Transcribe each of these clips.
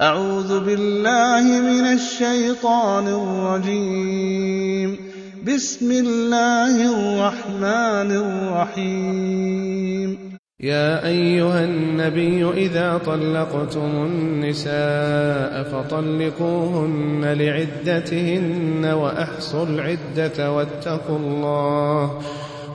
أعوذ بالله من الشيطان الرجيم. بسم الله الرحمن الرحيم. يا أيها النبي إذا طلقتم النساء فطلقوهن لعدتهن وأحصوا العدة واتقوا الله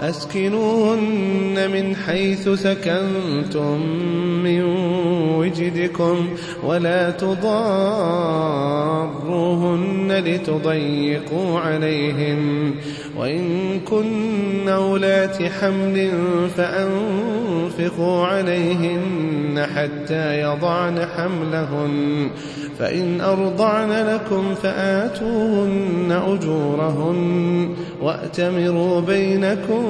أسكنوهن من حيث سكنتم من وجدكم ولا تضاروهن لتضيقوا عليهن وإن كن أولات حمل فأنفقوا عليهن حتى يضعن حملهن فإن أرضعن لكم فآتوهن أجورهن وأتمروا بينكم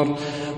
Señor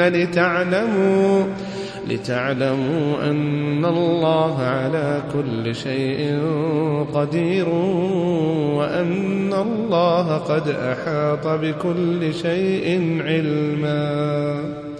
لتعلموا لتعلموا أن الله على كل شيء قدير وأن الله قد أحاط بكل شيء علما.